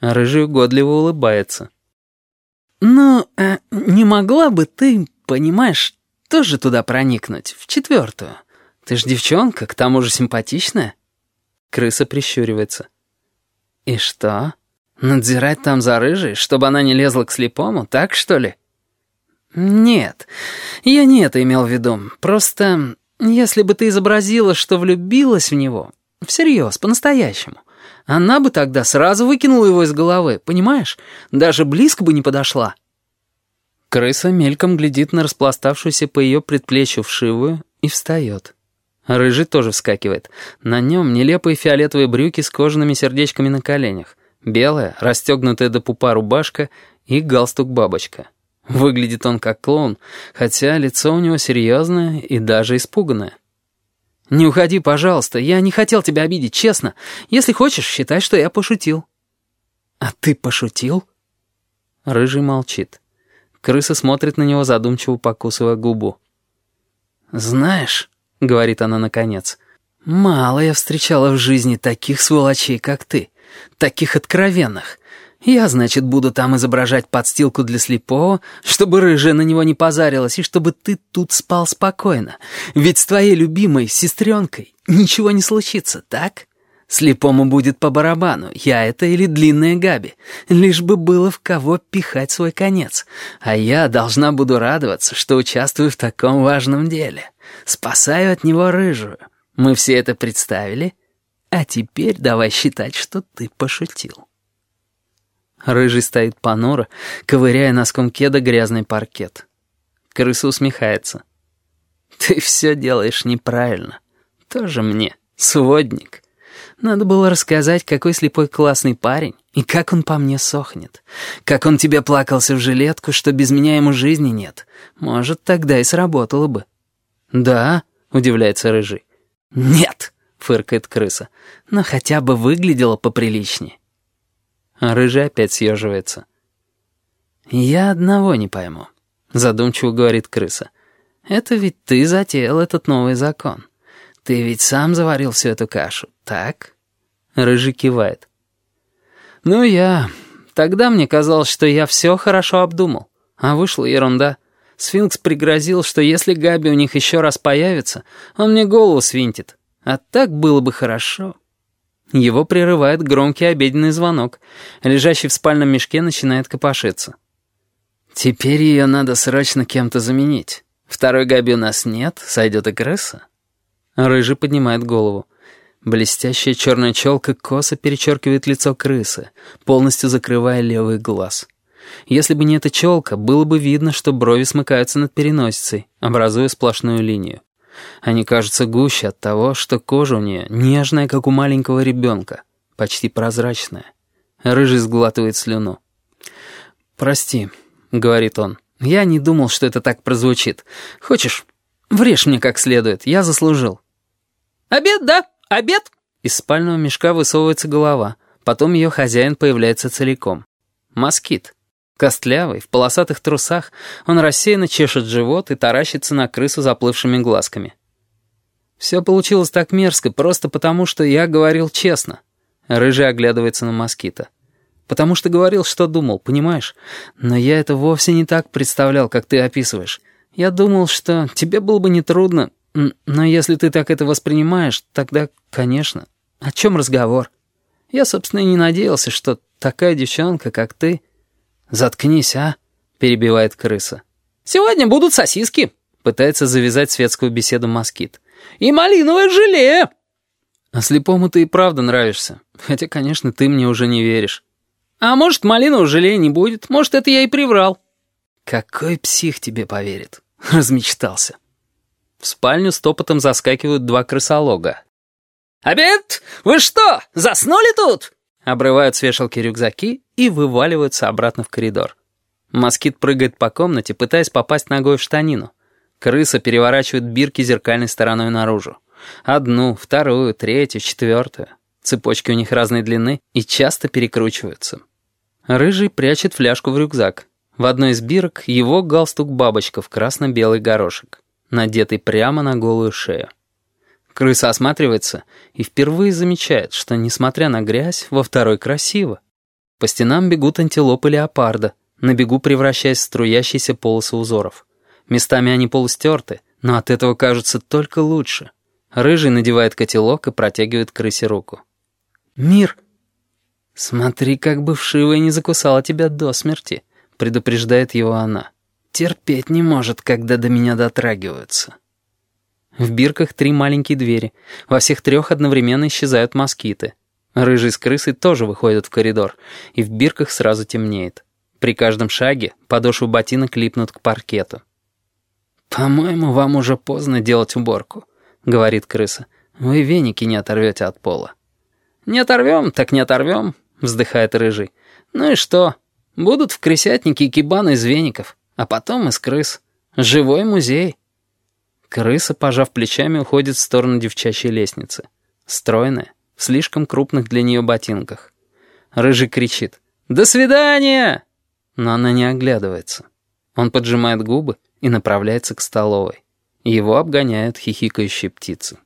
Рыжий угодливо улыбается. «Ну, э, не могла бы ты, понимаешь, тоже туда проникнуть, в четвертую? Ты ж девчонка, к тому же симпатичная». Крыса прищуривается. «И что? Надзирать там за рыжей, чтобы она не лезла к слепому, так что ли?» «Нет, я не это имел в виду. Просто, если бы ты изобразила, что влюбилась в него, всерьез, по-настоящему, она бы тогда сразу выкинула его из головы, понимаешь? Даже близко бы не подошла». Крыса мельком глядит на распластавшуюся по ее предплечью вшивую и встает. Рыжий тоже вскакивает. На нем нелепые фиолетовые брюки с кожаными сердечками на коленях, белая, расстегнутая до пупа рубашка и галстук-бабочка. Выглядит он как клоун, хотя лицо у него серьезное и даже испуганное. «Не уходи, пожалуйста, я не хотел тебя обидеть, честно. Если хочешь, считай, что я пошутил». «А ты пошутил?» Рыжий молчит. Крыса смотрит на него, задумчиво покусывая губу. «Знаешь», — говорит она наконец, — «мало я встречала в жизни таких сволочей, как ты, таких откровенных. Я, значит, буду там изображать подстилку для слепого, чтобы рыжая на него не позарилась, и чтобы ты тут спал спокойно. Ведь с твоей любимой сестренкой ничего не случится, так? Слепому будет по барабану, я это или длинная Габи, лишь бы было в кого пихать свой конец. А я должна буду радоваться, что участвую в таком важном деле. Спасаю от него рыжую. Мы все это представили, а теперь давай считать, что ты пошутил. Рыжий стоит понуро, ковыряя носком кеда грязный паркет. Крыса усмехается. «Ты все делаешь неправильно. Тоже мне, сводник. Надо было рассказать, какой слепой классный парень, и как он по мне сохнет. Как он тебе плакался в жилетку, что без меня ему жизни нет. Может, тогда и сработало бы». «Да?» — удивляется Рыжий. «Нет!» — фыркает крыса. «Но хотя бы выглядело поприличнее». А рыжий опять съеживается. «Я одного не пойму», — задумчиво говорит крыса. «Это ведь ты затеял этот новый закон. Ты ведь сам заварил всю эту кашу, так?» Рыжий кивает. «Ну я... Тогда мне казалось, что я все хорошо обдумал. А вышла ерунда. Сфинкс пригрозил, что если Габи у них еще раз появится, он мне голову свинтит. А так было бы хорошо». Его прерывает громкий обеденный звонок. Лежащий в спальном мешке начинает копошиться. «Теперь ее надо срочно кем-то заменить. Второй Габи у нас нет, сойдет и крыса». Рыжий поднимает голову. Блестящая черная челка косо перечеркивает лицо крысы, полностью закрывая левый глаз. Если бы не эта челка, было бы видно, что брови смыкаются над переносицей, образуя сплошную линию. Они кажутся гуще от того, что кожа у нее нежная, как у маленького ребенка, почти прозрачная. Рыжий сглатывает слюну. «Прости», — говорит он, — «я не думал, что это так прозвучит. Хочешь, врежь мне как следует, я заслужил». «Обед, да? Обед?» Из спального мешка высовывается голова, потом ее хозяин появляется целиком. Москит. Костлявый, в полосатых трусах, он рассеянно чешет живот и таращится на крысу заплывшими глазками. Все получилось так мерзко, просто потому, что я говорил честно. Рыжий оглядывается на москита. Потому что говорил, что думал, понимаешь? Но я это вовсе не так представлял, как ты описываешь. Я думал, что тебе было бы нетрудно, но если ты так это воспринимаешь, тогда, конечно, о чем разговор? Я, собственно, и не надеялся, что такая девчонка, как ты... «Заткнись, а!» — перебивает крыса. «Сегодня будут сосиски!» — пытается завязать светскую беседу москит. «И малиновое желе!» «А слепому ты и правда нравишься. Хотя, конечно, ты мне уже не веришь». «А может, малинового желе не будет. Может, это я и приврал». «Какой псих тебе поверит?» — размечтался. В спальню с топотом заскакивают два крысолога. «Обед! Вы что, заснули тут?» обрывают с вешалки рюкзаки и вываливаются обратно в коридор. Москит прыгает по комнате, пытаясь попасть ногой в штанину. Крыса переворачивает бирки зеркальной стороной наружу. Одну, вторую, третью, четвертую. Цепочки у них разной длины и часто перекручиваются. Рыжий прячет фляжку в рюкзак. В одной из бирок его галстук-бабочка в красно-белый горошек, надетый прямо на голую шею. Крыса осматривается и впервые замечает, что, несмотря на грязь, во второй красиво. По стенам бегут антилопы леопарда, на бегу превращаясь в струящиеся полосы узоров. Местами они полустерты, но от этого кажутся только лучше. Рыжий надевает котелок и протягивает крысе руку. «Мир!» «Смотри, как бы вшивая не закусала тебя до смерти», — предупреждает его она. «Терпеть не может, когда до меня дотрагиваются». В бирках три маленькие двери. Во всех трех одновременно исчезают москиты. Рыжий с крысой тоже выходят в коридор, и в бирках сразу темнеет. При каждом шаге подошвы ботинок липнут к паркету. «По-моему, вам уже поздно делать уборку», — говорит крыса. «Вы веники не оторвете от пола». «Не оторвем, так не оторвем», — вздыхает Рыжий. «Ну и что? Будут в крысятнике кибаны из веников, а потом из крыс. Живой музей». Крыса, пожав плечами, уходит в сторону девчачьей лестницы. Стройная, в слишком крупных для нее ботинках. Рыжий кричит «До свидания!» Но она не оглядывается. Он поджимает губы и направляется к столовой. Его обгоняют хихикающие птицы.